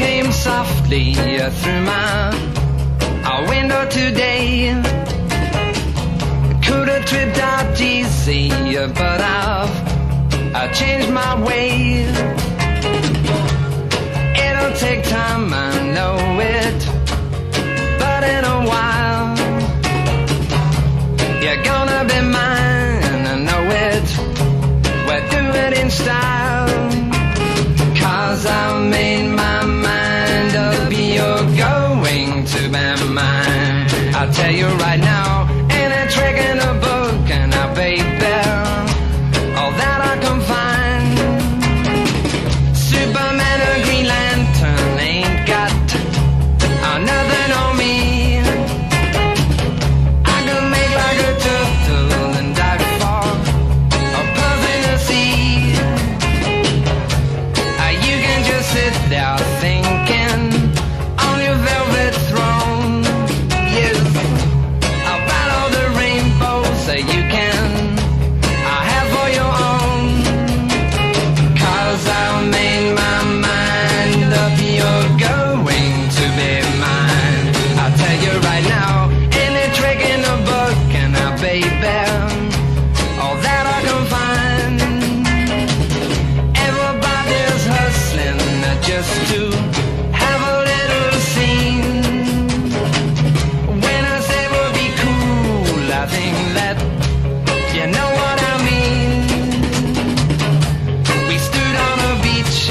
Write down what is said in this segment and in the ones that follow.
came softly through my our window today. Could have tripped out easy, but I've I changed my way. It'll take time, I know it, but in a while you're gonna be mine. I know it. We're doing it in style. I'll tell you right now.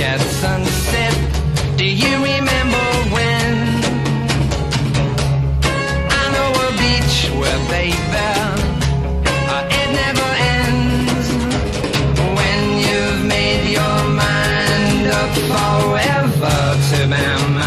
at sunset. Do you remember when? I know a beach where they fell. It never ends. When you've made your mind up forever to memory.